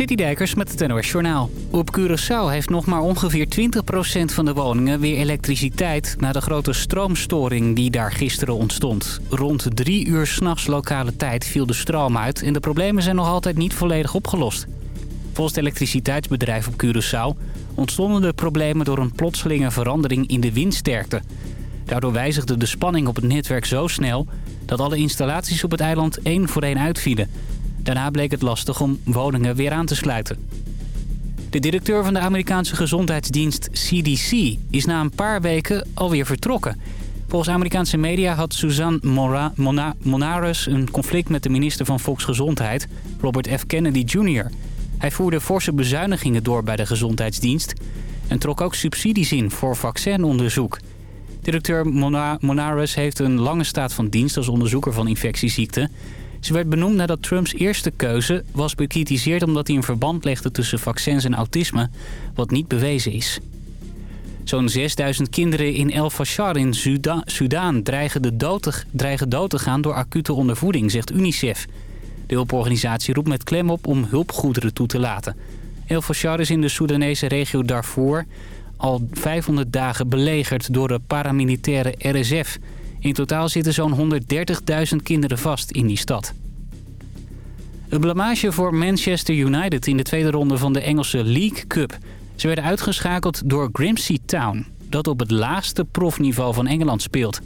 Citydijkers met het NOS Journaal. Op Curaçao heeft nog maar ongeveer 20% van de woningen weer elektriciteit... na de grote stroomstoring die daar gisteren ontstond. Rond drie uur s'nachts lokale tijd viel de stroom uit... en de problemen zijn nog altijd niet volledig opgelost. Volgens het elektriciteitsbedrijf op Curaçao... ontstonden de problemen door een plotselinge verandering in de windsterkte. Daardoor wijzigde de spanning op het netwerk zo snel... dat alle installaties op het eiland één voor één uitvielen... Daarna bleek het lastig om woningen weer aan te sluiten. De directeur van de Amerikaanse gezondheidsdienst CDC is na een paar weken alweer vertrokken. Volgens Amerikaanse media had Suzanne Mora, een conflict met de minister van Volksgezondheid, Robert F. Kennedy Jr. Hij voerde forse bezuinigingen door bij de gezondheidsdienst en trok ook subsidies in voor vaccinonderzoek. Directeur Mona, heeft een lange staat van dienst als onderzoeker van infectieziekten... Ze werd benoemd nadat Trumps eerste keuze was bekritiseerd... omdat hij een verband legde tussen vaccins en autisme, wat niet bewezen is. Zo'n 6000 kinderen in El Fashar in Sudaan dreigen, de dood te, dreigen dood te gaan door acute ondervoeding, zegt UNICEF. De hulporganisatie roept met klem op om hulpgoederen toe te laten. El Fashar is in de Soedanese regio Darfur al 500 dagen belegerd door de paramilitaire RSF... In totaal zitten zo'n 130.000 kinderen vast in die stad. Een blamage voor Manchester United in de tweede ronde van de Engelse League Cup. Ze werden uitgeschakeld door Grimsby Town, dat op het laagste profniveau van Engeland speelt.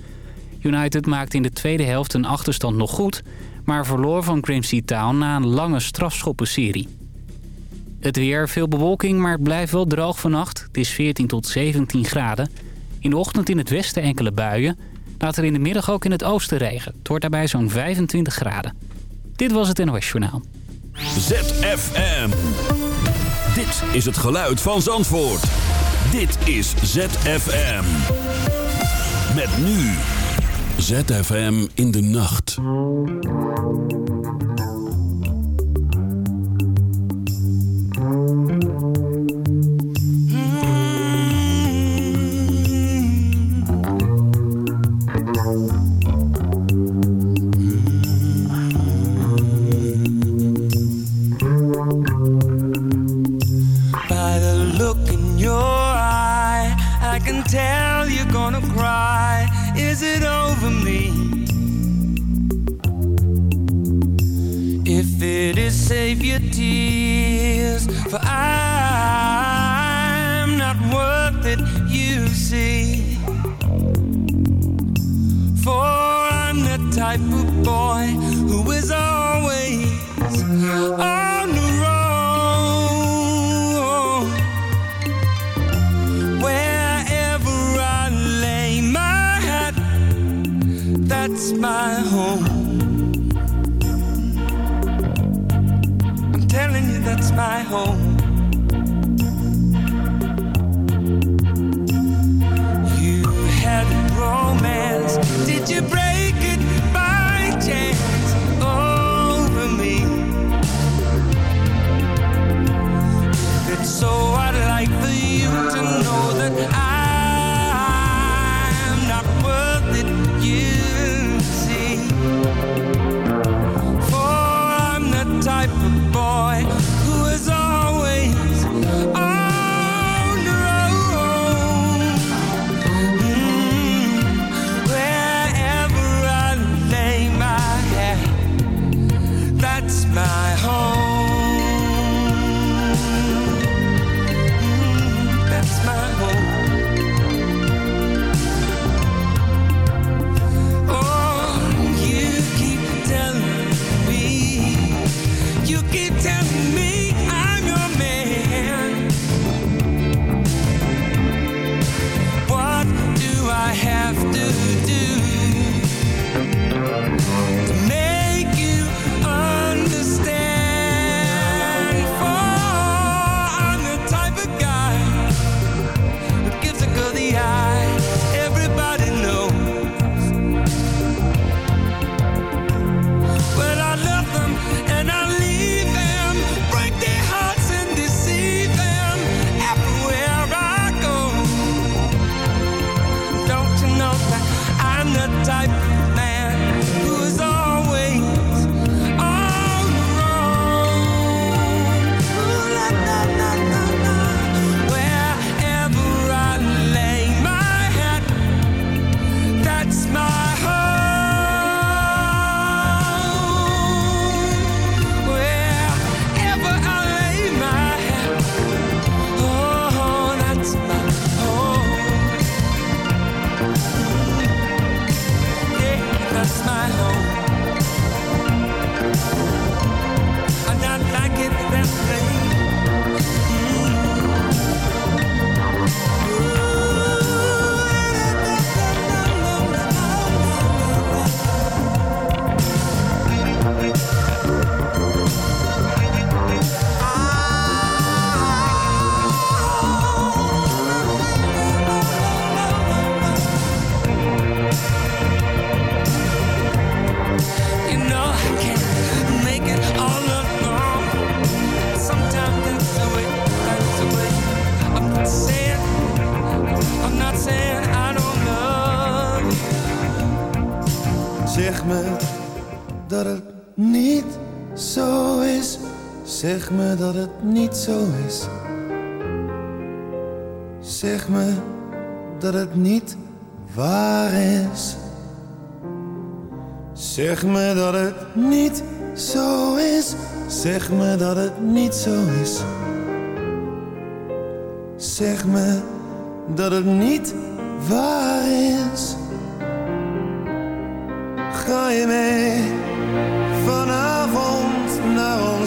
United maakte in de tweede helft een achterstand nog goed... maar verloor van Grimsby Town na een lange strafschoppenserie. Het weer, veel bewolking, maar het blijft wel droog vannacht. Het is 14 tot 17 graden. In de ochtend in het westen enkele buien... Later in de middag ook in het oosten regen. Het wordt daarbij zo'n 25 graden. Dit was het NOS Journaal. ZFM. Dit is het geluid van Zandvoort. Dit is ZFM. Met nu. ZFM in de nacht. Zo is. Zeg me dat het niet waar is. Zeg me dat het niet zo is. Zeg me dat het niet zo is. Zeg me dat het niet waar is. Ga je mee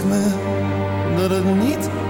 Zeg me dat het niet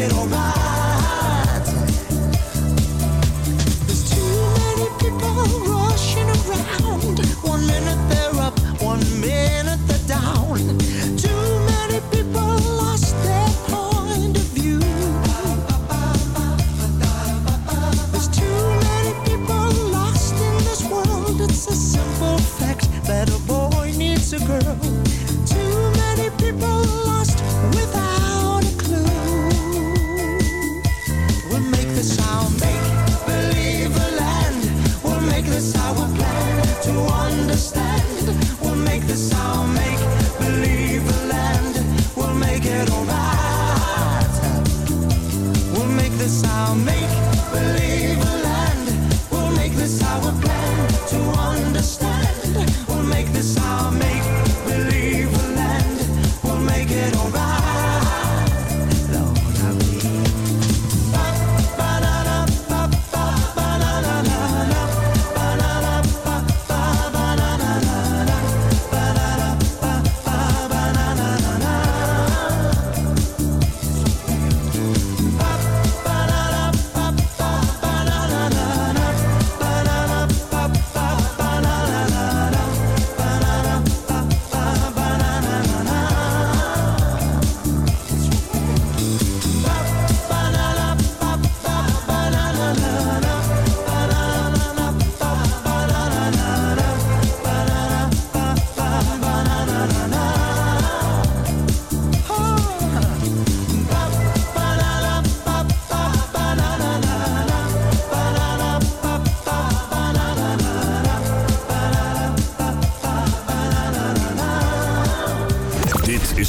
little by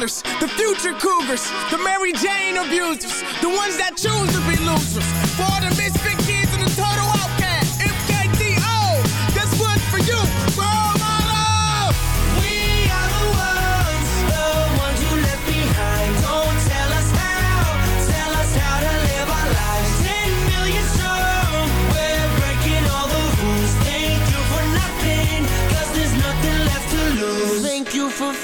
The future cougars, the Mary Jane abusers, the ones that choose to be losers. For the misfit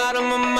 out of my mind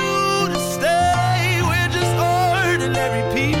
ordinary people.